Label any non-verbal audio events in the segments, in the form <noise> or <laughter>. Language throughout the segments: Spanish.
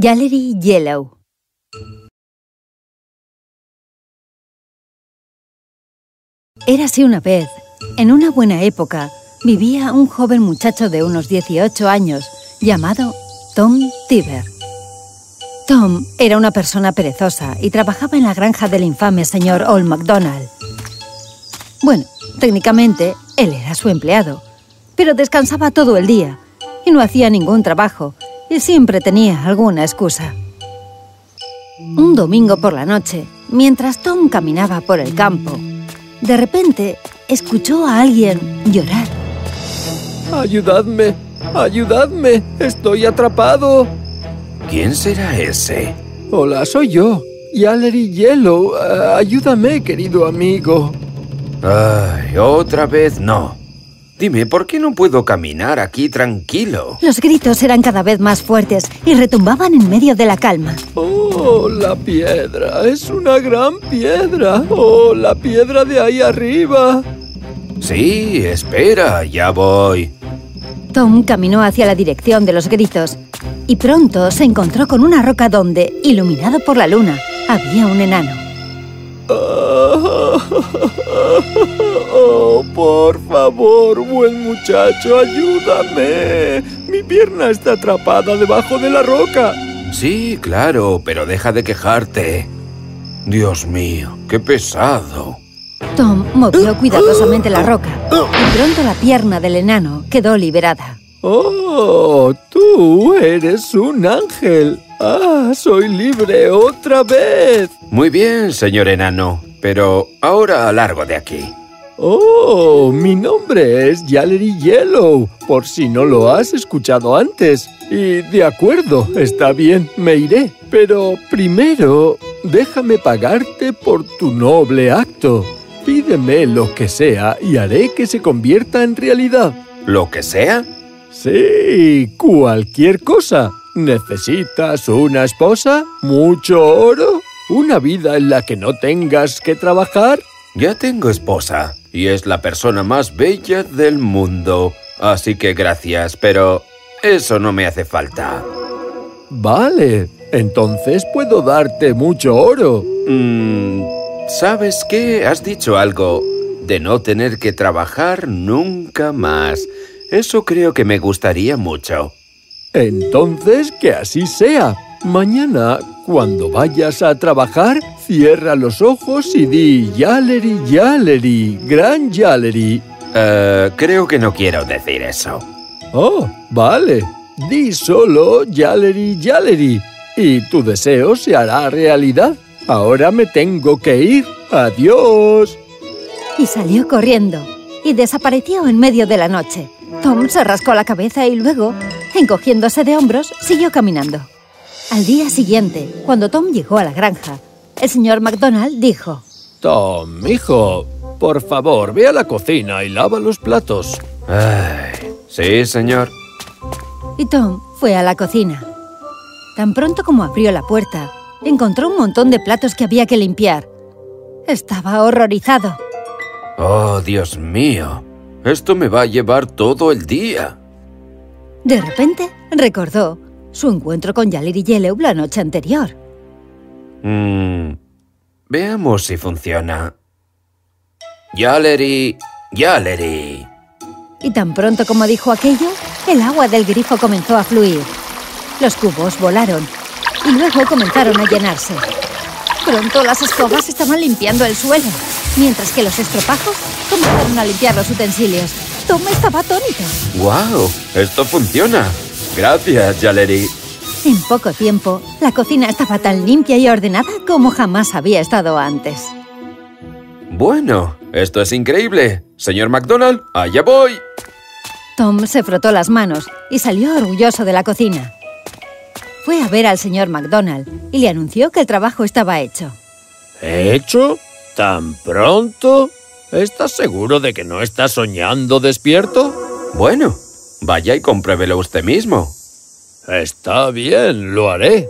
Gallery Yellow Érase una vez, en una buena época, vivía un joven muchacho de unos 18 años llamado Tom Tiber. Tom era una persona perezosa y trabajaba en la granja del infame señor Old MacDonald. Bueno, técnicamente, él era su empleado, pero descansaba todo el día y no hacía ningún trabajo y siempre tenía alguna excusa. Un domingo por la noche, mientras Tom caminaba por el campo, de repente escuchó a alguien llorar. ¡Ayudadme! ¡Ayudadme! ¡Estoy atrapado! ¿Quién será ese? Hola, soy yo. Yallery Yellow. Uh, ayúdame, querido amigo. Ay, otra vez no. Dime, ¿por qué no puedo caminar aquí tranquilo? Los gritos eran cada vez más fuertes y retumbaban en medio de la calma. ¡Oh, la piedra! ¡Es una gran piedra! ¡Oh, la piedra de ahí arriba! Sí, espera, ya voy. Tom caminó hacia la dirección de los gritos y pronto se encontró con una roca donde, iluminado por la luna, había un enano. ¡Oh, por favor, buen muchacho, ayúdame! Mi pierna está atrapada debajo de la roca. Sí, claro, pero deja de quejarte. Dios mío, qué pesado. Tom movió cuidadosamente la roca y pronto la pierna del enano quedó liberada. ¡Oh! ¡Tú eres un ángel! ¡Ah! ¡Soy libre otra vez! Muy bien, señor enano, pero ahora largo de aquí. ¡Oh! Mi nombre es Yallery Yellow, por si no lo has escuchado antes. Y de acuerdo, está bien, me iré. Pero primero, déjame pagarte por tu noble acto. Pídeme lo que sea y haré que se convierta en realidad. ¿Lo que sea? Sí, cualquier cosa. ¿Necesitas una esposa? ¿Mucho oro? ¿Una vida en la que no tengas que trabajar? Ya tengo esposa y es la persona más bella del mundo. Así que gracias, pero eso no me hace falta. Vale, entonces puedo darte mucho oro. Mm, ¿Sabes qué? Has dicho algo de no tener que trabajar nunca más. Eso creo que me gustaría mucho. Entonces, que así sea. Mañana, cuando vayas a trabajar, cierra los ojos y di Yallery, Yallery, gran Yallery. Eh, creo que no quiero decir eso. Oh, vale. Di solo Yallery, Yallery y tu deseo se hará realidad. Ahora me tengo que ir. ¡Adiós! Y salió corriendo y desapareció en medio de la noche. Tom se rascó la cabeza y luego, encogiéndose de hombros, siguió caminando. Al día siguiente, cuando Tom llegó a la granja, el señor McDonald dijo Tom, hijo, por favor, ve a la cocina y lava los platos. Ay, sí, señor. Y Tom fue a la cocina. Tan pronto como abrió la puerta, encontró un montón de platos que había que limpiar. Estaba horrorizado. Oh, Dios mío. Esto me va a llevar todo el día. De repente, recordó su encuentro con Yallery Yellow la noche anterior. Mm, veamos si funciona. Yallery, Yallery. Y tan pronto como dijo aquello, el agua del grifo comenzó a fluir. Los cubos volaron y luego comenzaron a llenarse. Pronto las escobas estaban limpiando el suelo, mientras que los estropajos comenzaron a limpiar los utensilios. Tom estaba atónito. ¡Wow! Esto funciona. Gracias, Yallery. En poco tiempo, la cocina estaba tan limpia y ordenada como jamás había estado antes. Bueno, esto es increíble. Señor McDonald, allá voy. Tom se frotó las manos y salió orgulloso de la cocina. Fue a ver al señor McDonald y le anunció que el trabajo estaba hecho. ¿Hecho? ¿Tan pronto? ¿Estás seguro de que no estás soñando despierto? Bueno, vaya y compruébelo usted mismo. Está bien, lo haré.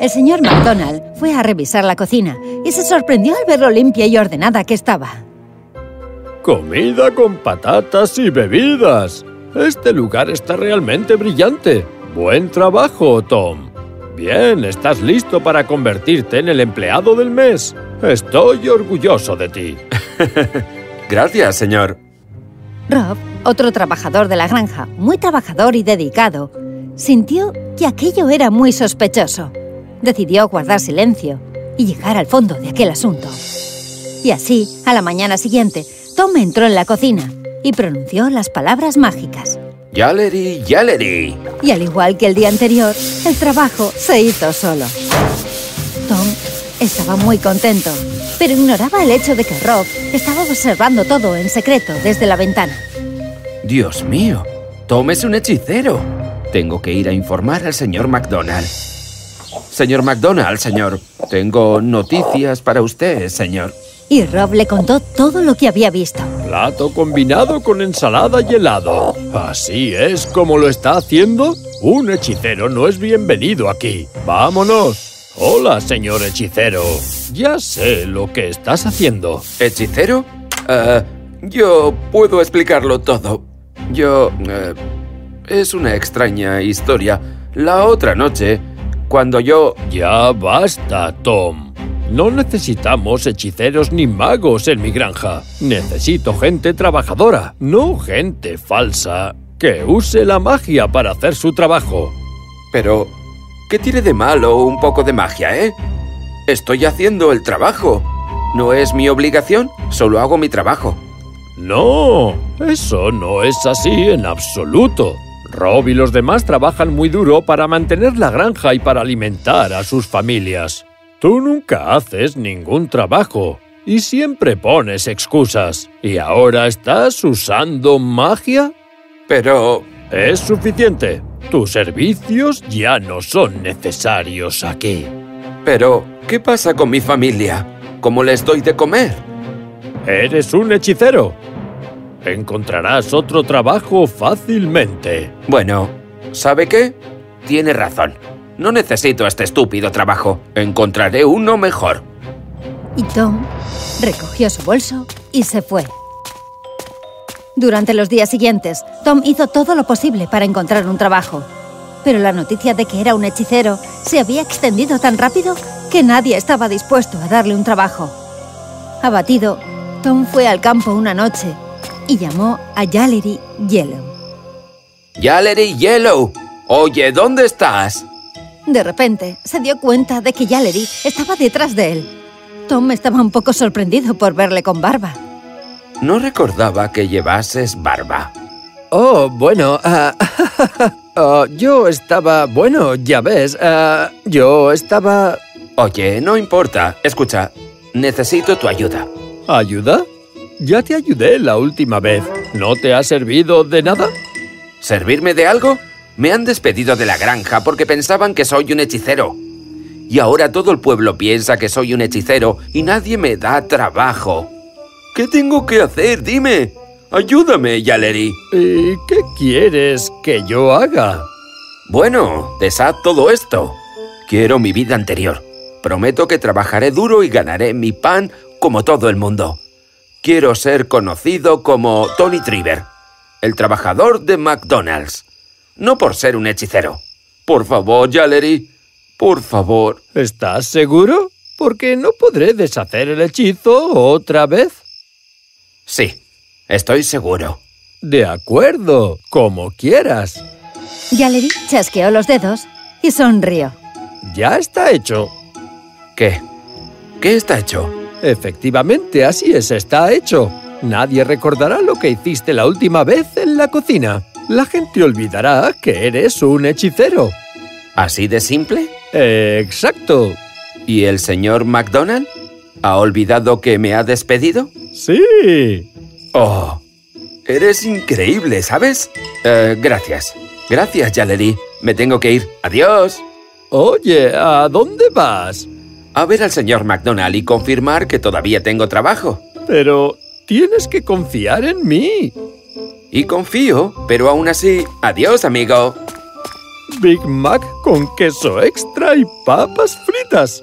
El señor McDonald fue a revisar la cocina y se sorprendió al ver lo limpia y ordenada que estaba. Comida con patatas y bebidas. Este lugar está realmente brillante. Buen trabajo, Tom. Bien, estás listo para convertirte en el empleado del mes. Estoy orgulloso de ti. <laughs> Gracias, señor. Rob, otro trabajador de la granja, muy trabajador y dedicado, sintió que aquello era muy sospechoso. Decidió guardar silencio y llegar al fondo de aquel asunto. Y así, a la mañana siguiente, Tom entró en la cocina y pronunció las palabras mágicas. Yalery, Yalery. Y al igual que el día anterior, el trabajo se hizo solo. Tom estaba muy contento, pero ignoraba el hecho de que Rob estaba observando todo en secreto desde la ventana. Dios mío, Tom es un hechicero. Tengo que ir a informar al señor McDonald. Señor McDonald, señor, tengo noticias para usted, señor. Y Rob le contó todo lo que había visto. Plato combinado con ensalada y helado. ¿Así es como lo está haciendo? Un hechicero no es bienvenido aquí. ¡Vámonos! Hola, señor hechicero. Ya sé lo que estás haciendo. ¿Hechicero? Eh, yo puedo explicarlo todo. Yo... eh, es una extraña historia. La otra noche, cuando yo... Ya basta, Tom. No necesitamos hechiceros ni magos en mi granja. Necesito gente trabajadora, no gente falsa que use la magia para hacer su trabajo. Pero... ¿Qué tiene de malo un poco de magia, eh? Estoy haciendo el trabajo. No es mi obligación, solo hago mi trabajo. No, eso no es así en absoluto. Rob y los demás trabajan muy duro para mantener la granja y para alimentar a sus familias. Tú nunca haces ningún trabajo y siempre pones excusas. ¿Y ahora estás usando magia? Pero... Es suficiente. Tus servicios ya no son necesarios aquí. Pero... ¿Qué pasa con mi familia? ¿Cómo les doy de comer? Eres un hechicero. Encontrarás otro trabajo fácilmente. Bueno, ¿sabe qué? Tiene razón. No necesito este estúpido trabajo. Encontraré uno mejor. Y Tom recogió su bolso y se fue. Durante los días siguientes, Tom hizo todo lo posible para encontrar un trabajo. Pero la noticia de que era un hechicero se había extendido tan rápido que nadie estaba dispuesto a darle un trabajo. Abatido, Tom fue al campo una noche y llamó a Yalery Yellow. Yalery Yellow. Oye, ¿dónde estás? De repente, se dio cuenta de que Yalery estaba detrás de él. Tom estaba un poco sorprendido por verle con barba. No recordaba que llevases barba. Oh, bueno, ah, <laughs> oh, yo estaba... Bueno, ya ves, ah, yo estaba... Oye, no importa. Escucha, necesito tu ayuda. ¿Ayuda? Ya te ayudé la última vez. ¿No te ha servido de nada? ¿Servirme de algo? Me han despedido de la granja porque pensaban que soy un hechicero. Y ahora todo el pueblo piensa que soy un hechicero y nadie me da trabajo. ¿Qué tengo que hacer? Dime. Ayúdame, Yalery. ¿Y qué quieres que yo haga? Bueno, deshaz todo esto. Quiero mi vida anterior. Prometo que trabajaré duro y ganaré mi pan como todo el mundo. Quiero ser conocido como Tony Triver, el trabajador de McDonald's. No por ser un hechicero. Por favor, Yalery. Por favor. ¿Estás seguro? Porque no podré deshacer el hechizo otra vez. Sí, estoy seguro. De acuerdo, como quieras. Yalery chasqueó los dedos y sonrió. Ya está hecho. ¿Qué? ¿Qué está hecho? Efectivamente, así es, está hecho. Nadie recordará lo que hiciste la última vez en la cocina. La gente olvidará que eres un hechicero. ¿Así de simple? Exacto. ¿Y el señor McDonald? ¿Ha olvidado que me ha despedido? Sí. Oh, eres increíble, ¿sabes? Eh, gracias. Gracias, Yalery. Me tengo que ir. Adiós. Oye, ¿a dónde vas? A ver al señor McDonald y confirmar que todavía tengo trabajo. Pero tienes que confiar en mí. Y confío, pero aún así... Adiós, amigo. Big Mac con queso extra y papas fritas.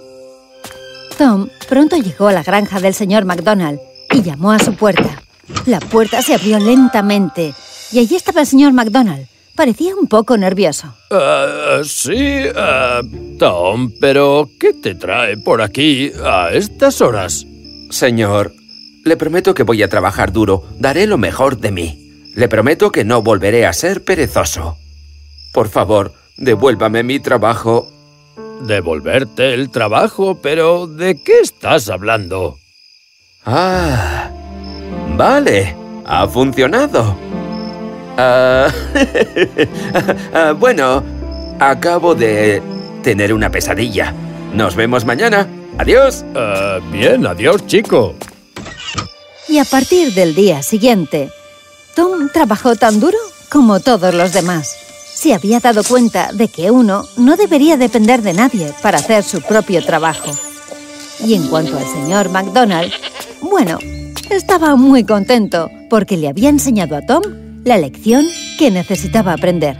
Tom pronto llegó a la granja del señor McDonald y llamó a su puerta. La puerta se abrió lentamente y allí estaba el señor McDonald, Parecía un poco nervioso. Ah, sí, ah, Tom, pero ¿qué te trae por aquí a estas horas? Señor, le prometo que voy a trabajar duro. Daré lo mejor de mí. Le prometo que no volveré a ser perezoso. Por favor, devuélvame mi trabajo. Devolverte el trabajo, pero ¿de qué estás hablando? Ah, vale, ha funcionado. Ah, <laughs> ah, bueno, acabo de tener una pesadilla. Nos vemos mañana. Adiós. Ah, bien, adiós, chico. Y a partir del día siguiente, Tom trabajó tan duro como todos los demás. Se había dado cuenta de que uno no debería depender de nadie para hacer su propio trabajo. Y en cuanto al señor McDonald, bueno, estaba muy contento porque le había enseñado a Tom la lección que necesitaba aprender.